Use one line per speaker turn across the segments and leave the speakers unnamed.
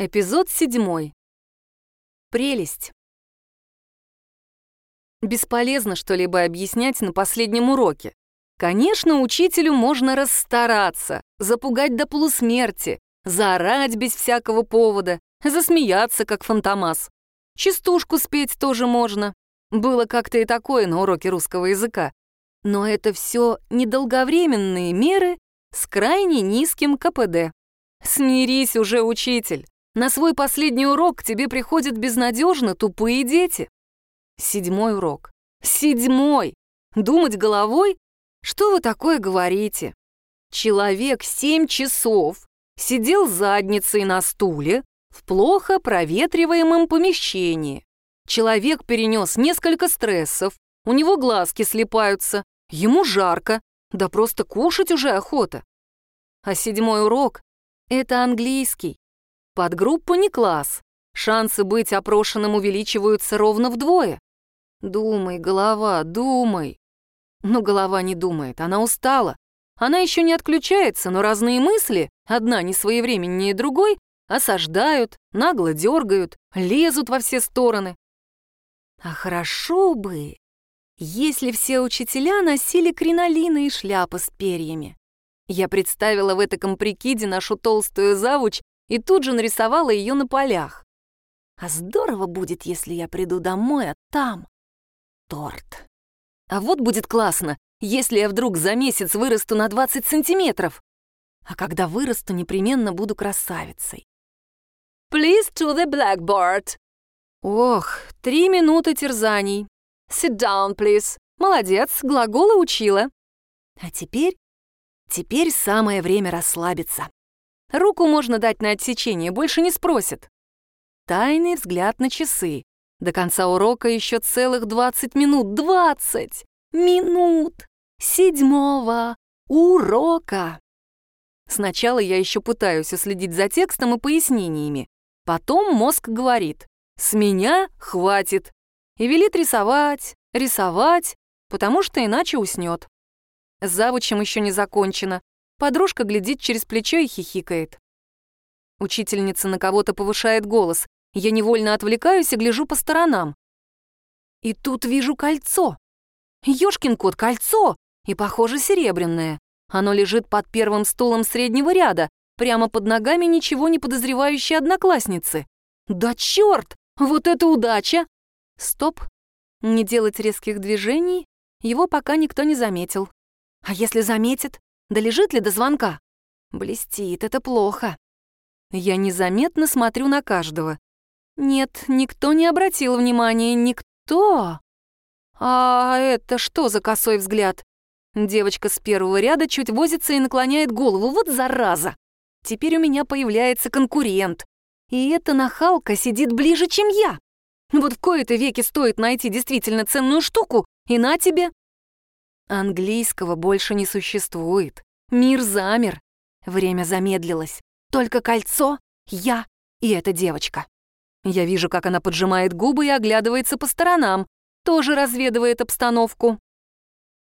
Эпизод седьмой. Прелесть. Бесполезно что-либо объяснять на последнем уроке. Конечно, учителю можно расстараться, запугать до полусмерти, заорать без всякого повода, засмеяться, как фантомас. Частушку спеть тоже можно. Было как-то и такое на уроке русского языка. Но это все недолговременные меры с крайне низким КПД. Смирись уже, учитель. На свой последний урок к тебе приходят безнадежно тупые дети. Седьмой урок. Седьмой! Думать головой? Что вы такое говорите? Человек семь часов сидел задницей на стуле в плохо проветриваемом помещении. Человек перенес несколько стрессов, у него глазки слепаются, ему жарко, да просто кушать уже охота. А седьмой урок — это английский. Подгруппа не класс. Шансы быть опрошенным увеличиваются ровно вдвое. Думай, голова, думай. Но голова не думает, она устала. Она еще не отключается, но разные мысли, одна не своевременнее другой, осаждают, нагло дергают, лезут во все стороны. А хорошо бы, если все учителя носили кринолины и шляпы с перьями. Я представила в этом прикиде нашу толстую завуч и тут же нарисовала ее на полях. А здорово будет, если я приду домой, а там торт. А вот будет классно, если я вдруг за месяц вырасту на 20 сантиметров. А когда вырасту, непременно буду красавицей. Please to the blackboard. Ох, три минуты терзаний. Sit down, please. Молодец, глаголы учила. А теперь, теперь самое время расслабиться. Руку можно дать на отсечение, больше не спросят. Тайный взгляд на часы. До конца урока еще целых 20 минут. 20 минут седьмого урока. Сначала я еще пытаюсь уследить за текстом и пояснениями. Потом мозг говорит «С меня хватит» и велит рисовать, рисовать, потому что иначе уснет. Завучем еще не закончено. Подружка глядит через плечо и хихикает. Учительница на кого-то повышает голос. Я невольно отвлекаюсь и гляжу по сторонам. И тут вижу кольцо. Ёшкин кот, кольцо! И, похоже, серебряное. Оно лежит под первым стулом среднего ряда, прямо под ногами ничего не подозревающей одноклассницы. Да чёрт! Вот это удача! Стоп. Не делать резких движений. Его пока никто не заметил. А если заметит? Долежит ли до звонка? Блестит, это плохо. Я незаметно смотрю на каждого. Нет, никто не обратил внимания, никто. А это что за косой взгляд? Девочка с первого ряда чуть возится и наклоняет голову. Вот зараза! Теперь у меня появляется конкурент. И эта нахалка сидит ближе, чем я. Вот в кои-то веки стоит найти действительно ценную штуку, и на тебе. Английского больше не существует. Мир замер. Время замедлилось. Только кольцо, я и эта девочка. Я вижу, как она поджимает губы и оглядывается по сторонам, тоже разведывает обстановку.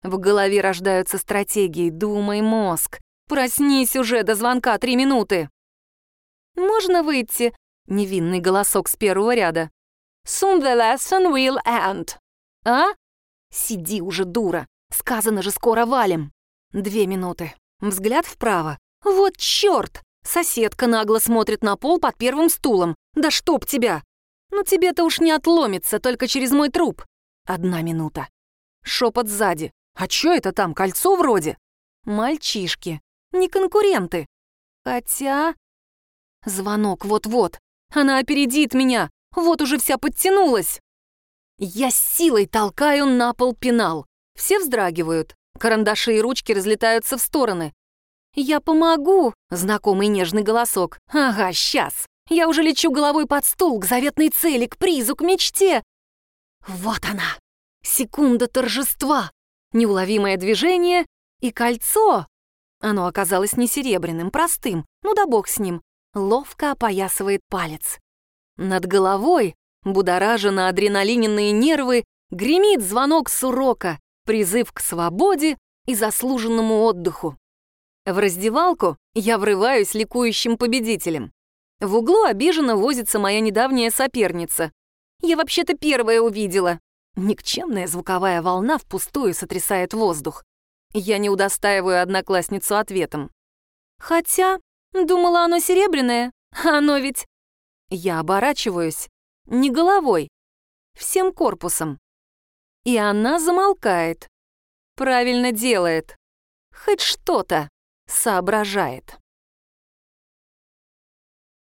В голове рождаются стратегии «Думай, мозг». «Проснись уже, до звонка три минуты». «Можно выйти?» — невинный голосок с первого ряда. «Soon the lesson will end». «А? Сиди уже, дура. Сказано же, скоро валим. Две минуты. Взгляд вправо. Вот чёрт! Соседка нагло смотрит на пол под первым стулом. Да чтоб тебя! Ну тебе-то уж не отломится, только через мой труп. Одна минута. Шепот сзади. А чё это там, кольцо вроде? Мальчишки. Не конкуренты. Хотя... Звонок вот-вот. Она опередит меня. Вот уже вся подтянулась. Я силой толкаю на пол пенал. Все вздрагивают. Карандаши и ручки разлетаются в стороны. «Я помогу!» — знакомый нежный голосок. «Ага, сейчас! Я уже лечу головой под стул, к заветной цели, к призу, к мечте!» Вот она! Секунда торжества! Неуловимое движение и кольцо! Оно оказалось не серебряным, простым, ну да бог с ним, ловко опоясывает палец. Над головой, будоража на адреналиненные нервы, гремит звонок с урока, призыв к свободе и заслуженному отдыху. В раздевалку я врываюсь ликующим победителем. В углу обиженно возится моя недавняя соперница. Я вообще-то первая увидела. Никчемная звуковая волна впустую сотрясает воздух. Я не удостаиваю одноклассницу ответом. Хотя, думала, оно серебряное, а оно ведь... Я оборачиваюсь, не головой, всем корпусом. И она замолкает. Правильно делает. Хоть что-то соображает.